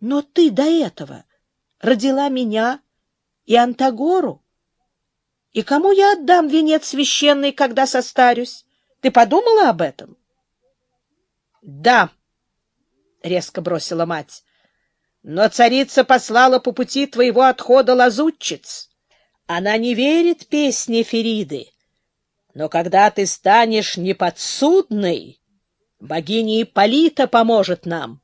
Но ты до этого родила меня и Антагору. И кому я отдам венец священный, когда состарюсь? Ты подумала об этом? — Да, — резко бросила мать. — Но царица послала по пути твоего отхода лазутчиц. Она не верит песне Фериды. Но когда ты станешь неподсудной, богиня Ипполита поможет нам.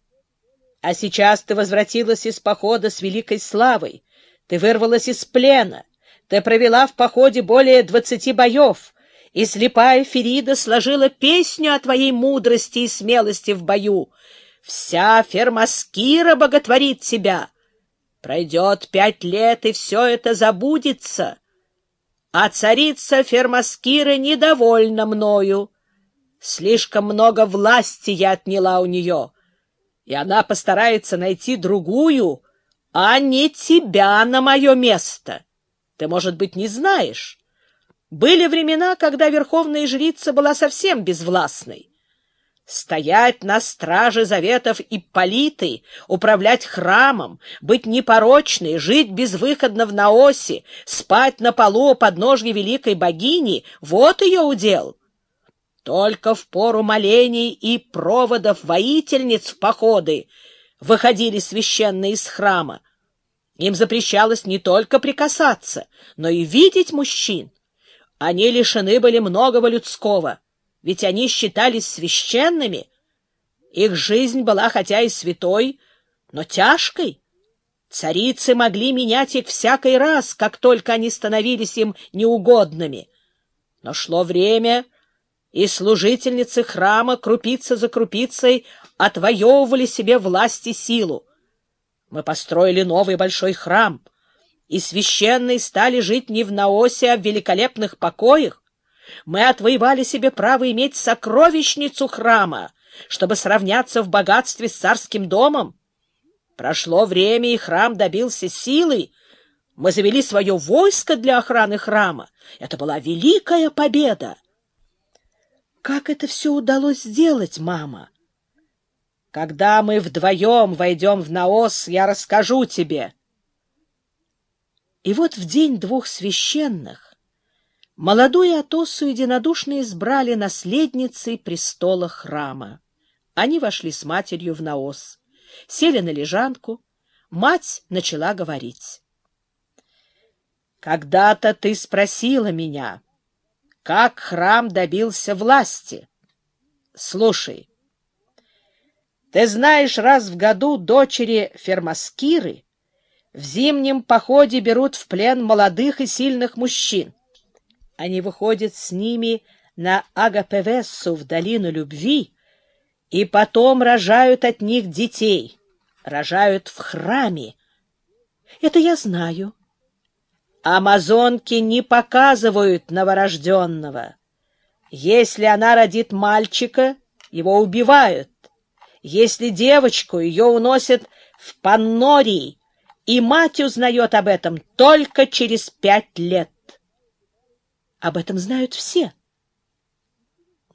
А сейчас ты возвратилась из похода с великой славой. Ты вырвалась из плена. Ты провела в походе более двадцати боев, и слепая Ферида сложила песню о твоей мудрости и смелости в бою. Вся Фермаскира боготворит тебя. Пройдет пять лет, и все это забудется. А царица Фермаскира недовольна мною. Слишком много власти я отняла у нее, и она постарается найти другую, а не тебя на мое место. Ты, может быть, не знаешь. Были времена, когда верховная жрица была совсем безвластной. Стоять на страже заветов Ипполиты, управлять храмом, быть непорочной, жить безвыходно в Наосе, спать на полу у подножья великой богини — вот ее удел. Только в пору молений и проводов воительниц в походы выходили священные из храма. Им запрещалось не только прикасаться, но и видеть мужчин. Они лишены были многого людского, ведь они считались священными. Их жизнь была хотя и святой, но тяжкой. Царицы могли менять их всякий раз, как только они становились им неугодными. Но шло время, и служительницы храма крупица за крупицей отвоевывали себе власть и силу. Мы построили новый большой храм, и священные стали жить не в Наосе, а в великолепных покоях. Мы отвоевали себе право иметь сокровищницу храма, чтобы сравняться в богатстве с царским домом. Прошло время, и храм добился силы. Мы завели свое войско для охраны храма. Это была великая победа. Как это все удалось сделать, мама? Когда мы вдвоем войдем в Наос, я расскажу тебе. И вот в день двух священных молодую Атосу единодушно избрали наследницей престола храма. Они вошли с матерью в Наос, сели на лежанку, мать начала говорить. «Когда-то ты спросила меня, как храм добился власти. Слушай, ты знаешь, раз в году дочери Фермаскиры в зимнем походе берут в плен молодых и сильных мужчин. Они выходят с ними на Агапевессу в долину любви и потом рожают от них детей, рожают в храме. Это я знаю. Амазонки не показывают новорожденного. Если она родит мальчика, его убивают. Если девочку, ее уносят в Паннорий, и мать узнает об этом только через пять лет. Об этом знают все.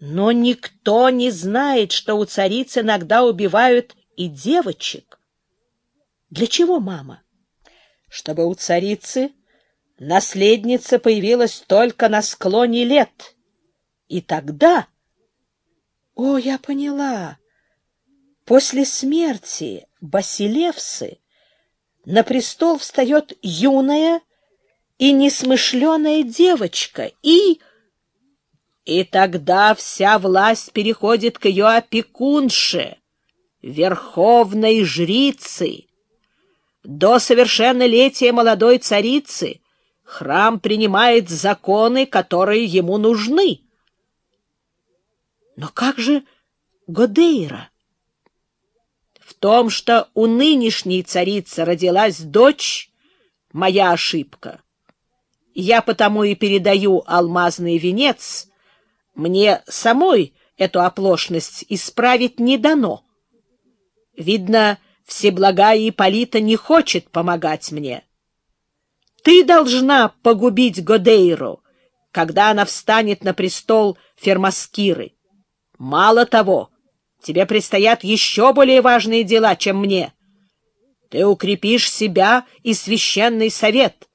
Но никто не знает, что у цариц иногда убивают и девочек. Для чего, мама? Чтобы у царицы наследница появилась только на склоне лет. И тогда... О, я поняла. После смерти Басилевсы на престол встает юная и несмышленая девочка, и... И тогда вся власть переходит к ее опекунше, верховной жрице. До совершеннолетия молодой царицы храм принимает законы, которые ему нужны. Но как же Годейра? том, что у нынешней царицы родилась дочь, моя ошибка. Я потому и передаю алмазный венец. Мне самой эту оплошность исправить не дано. Видно, Всеблагая Ипполита не хочет помогать мне. Ты должна погубить Годейру, когда она встанет на престол Фермаскиры. Мало того, Тебе предстоят еще более важные дела, чем мне. Ты укрепишь себя и священный совет.